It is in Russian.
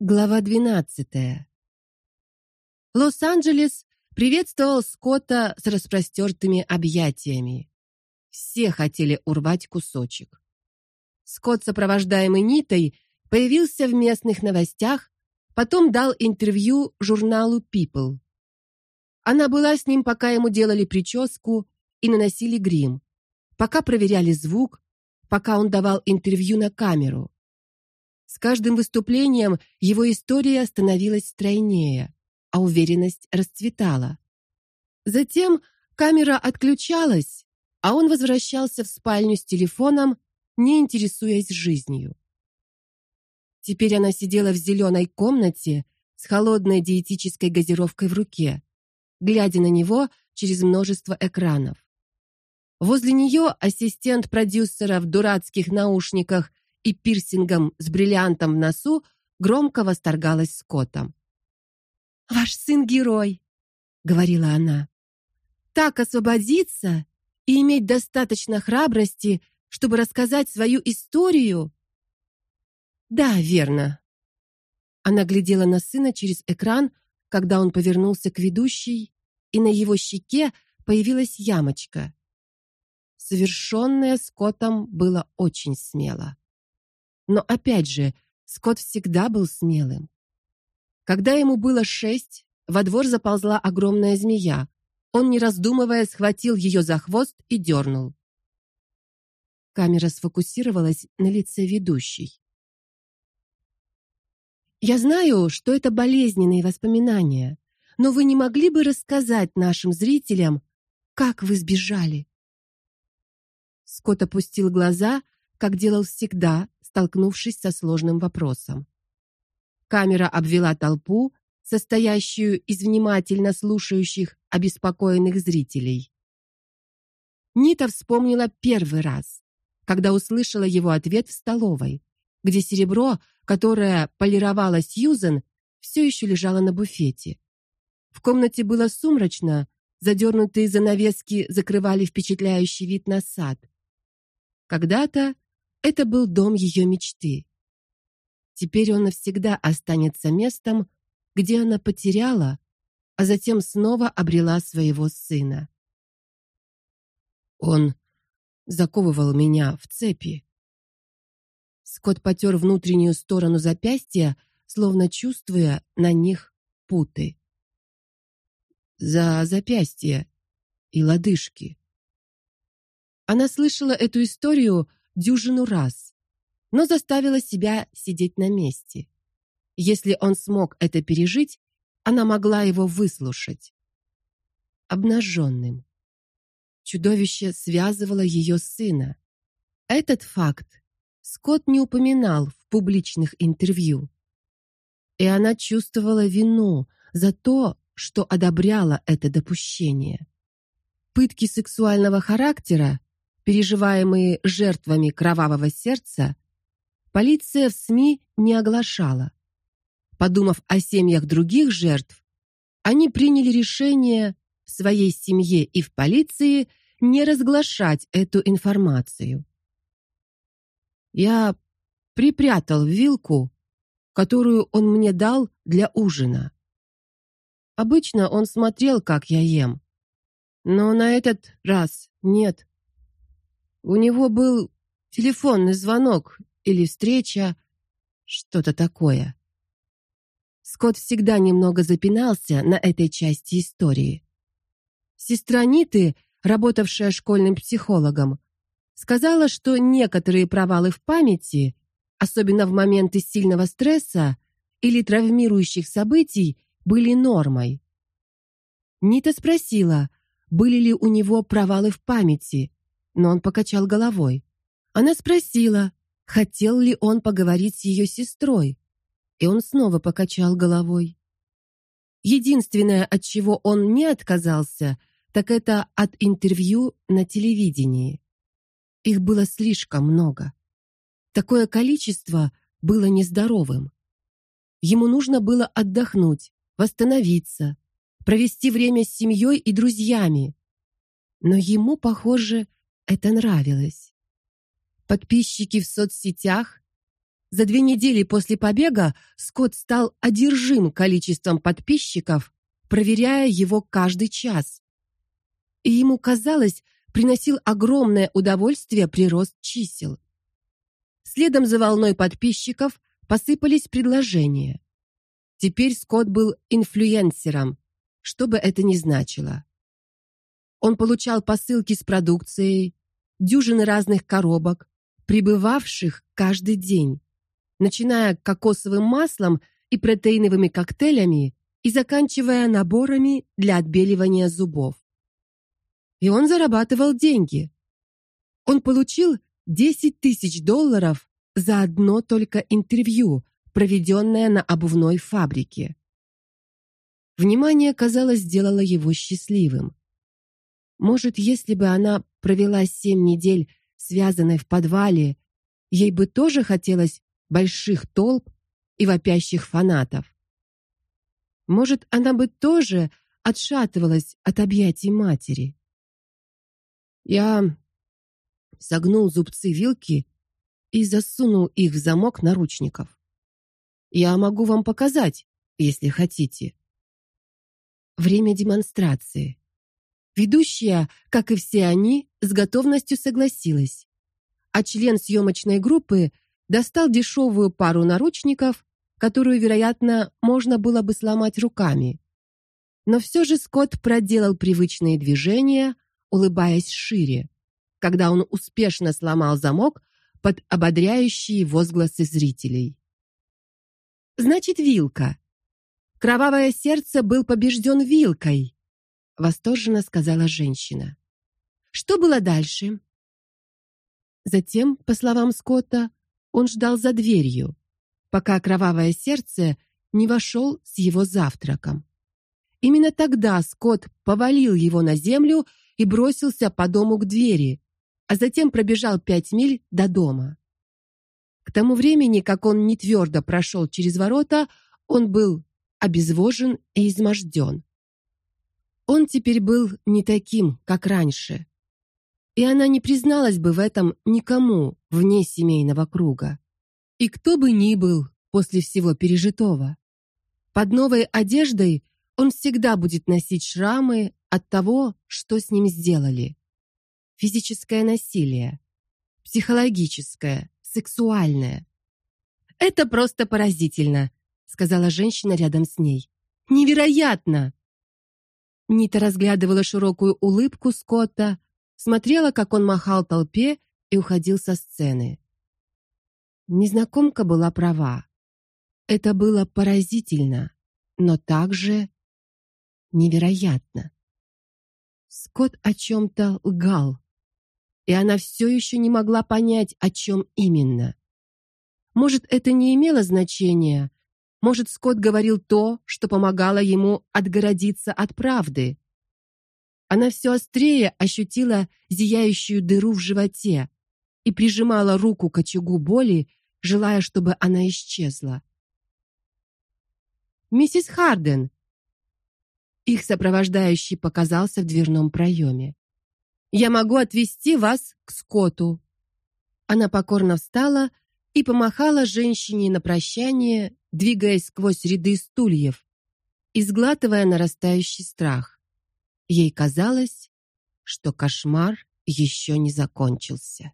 Глава 12. Лос-Анджелес приветствовал Скотта с распростертыми объятиями. Все хотели урвать кусочек. Скотт, сопровождаемый Нитой, появился в местных новостях, потом дал интервью журналу People. Она была с ним, пока ему делали прическу и наносили грим, пока проверяли звук, пока он давал интервью на камеру. С каждым выступлением его история становилась стройнее, а уверенность расцветала. Затем камера отключалась, а он возвращался в спальню с телефоном, не интересуясь жизнью. Теперь она сидела в зеленой комнате с холодной диетической газировкой в руке, глядя на него через множество экранов. Возле нее ассистент продюсера в дурацких наушниках и пирсингом с бриллиантом в носу громко восторгалась Скоттом. Ваш сын герой, говорила она. Так освободиться и иметь достаточно храбрости, чтобы рассказать свою историю. Да, верно. Она глядела на сына через экран, когда он повернулся к ведущей, и на его щеке появилась ямочка. Совершенное Скоттом было очень смело. Но опять же, Скотт всегда был смелым. Когда ему было шесть, во двор заползла огромная змея. Он, не раздумывая, схватил ее за хвост и дернул. Камера сфокусировалась на лице ведущей. Я знаю, что это болезненные воспоминания, но вы не могли бы рассказать нашим зрителям, как вы сбежали? Скотт опустил глаза, как делал всегда, столкнувшись со сложным вопросом. Камера обвела толпу, состоящую из внимательно слушающих обеспокоенных зрителей. Нита вспомнила первый раз, когда услышала его ответ в столовой, где серебро, которое полировала Сьюзен, все еще лежало на буфете. В комнате было сумрачно, задернутые занавески закрывали впечатляющий вид на сад. Когда-то это был дом ее мечты. Теперь он навсегда останется местом, где она потеряла, а затем снова обрела своего сына. Он заковывал меня в цепи. Скотт потер внутреннюю сторону запястья, словно чувствуя на них путы. За запястье и лодыжки. Она слышала эту историю дюжину раз, но заставила себя сидеть на месте. Если он смог это пережить, она могла его выслушать. Обнаженным. Чудовище связывало ее сына. Этот факт Скотт не упоминал в публичных интервью. И она чувствовала вину за то, что одобряла это допущение. Пытки сексуального характера переживаемые жертвами кровавого сердца, полиция в СМИ не оглашала. Подумав о семьях других жертв, они приняли решение в своей семье и в полиции не разглашать эту информацию. Я припрятал вилку, которую он мне дал для ужина. Обычно он смотрел, как я ем, но на этот раз нет. У него был телефонный звонок или встреча, что-то такое. Скотт всегда немного запинался на этой части истории. Сестра Ниты, работавшая школьным психологом, сказала, что некоторые провалы в памяти, особенно в моменты сильного стресса или травмирующих событий, были нормой. Нита спросила, были ли у него провалы в памяти, но он покачал головой. Она спросила, хотел ли он поговорить с ее сестрой, и он снова покачал головой. Единственное, от чего он не отказался, так это от интервью на телевидении. Их было слишком много. Такое количество было нездоровым. Ему нужно было отдохнуть, восстановиться, провести время с семьей и друзьями. Но ему, похоже, это нравилось. Подписчики в соцсетях, За две недели после побега Скотт стал одержим количеством подписчиков, проверяя его каждый час. И ему казалось, приносил огромное удовольствие прирост чисел. Следом за волной подписчиков посыпались предложения. Теперь Скотт был инфлюенсером, что бы это ни значило. Он получал посылки с продукцией, дюжины разных коробок, прибывавших каждый день, начиная кокосовым маслом и протеиновыми коктейлями и заканчивая наборами для отбеливания зубов. И он зарабатывал деньги. Он получил 10 тысяч долларов за одно только интервью, проведенное на обувной фабрике. Внимание, казалось, сделало его счастливым. Может, если бы она провела семь недель связанной в подвале, ей бы тоже хотелось больших толп и вопящих фанатов. Может, она бы тоже отшатывалась от объятий матери. Я согнул зубцы вилки и засунул их в замок наручников. Я могу вам показать, если хотите. Время демонстрации. Ведущая, как и все они, с готовностью согласилась. А член съемочной группы достал дешевую пару наручников, которую, вероятно, можно было бы сломать руками. Но все же Скотт проделал привычные движения, улыбаясь шире, когда он успешно сломал замок под ободряющие возгласы зрителей. Значит, вилка. Кровавое сердце был побежден вилкой восторженно сказала женщина. Что было дальше? Затем, по словам Скотта, он ждал за дверью, пока кровавое сердце не вошел с его завтраком. Именно тогда Скотт повалил его на землю и бросился по дому к двери, а затем пробежал пять миль до дома. К тому времени, как он не твердо прошел через ворота, он был обезвожен и изможден. Он теперь был не таким, как раньше. И она не призналась бы в этом никому вне семейного круга. И кто бы ни был после всего пережитого. Под новой одеждой он всегда будет носить шрамы от того, что с ним сделали. Физическое насилие, психологическое, сексуальное. Это просто поразительно, сказала женщина рядом с ней. Невероятно. Нита разглядывала широкую улыбку Скотта, смотрела, как он махал толпе и уходил со сцены. Незнакомка была права. Это было поразительно, но также невероятно. Скотт о чем то лгал, и она все еще не могла понять, о чем именно. Может, это не имело значения, может, Скотт говорил то, что помогало ему отгородиться от правды. Она все острее ощутила зияющую дыру в животе и прижимала руку к очагу боли, желая, чтобы она исчезла. Миссис Харден. Их сопровождающий показался в дверном проеме. Я могу отвезти вас к Скотту. Она покорно встала и помахала женщине на прощание двигаясь сквозь ряды стульев и сглатывая нарастающий страх. Ей казалось, что кошмар еще не закончился.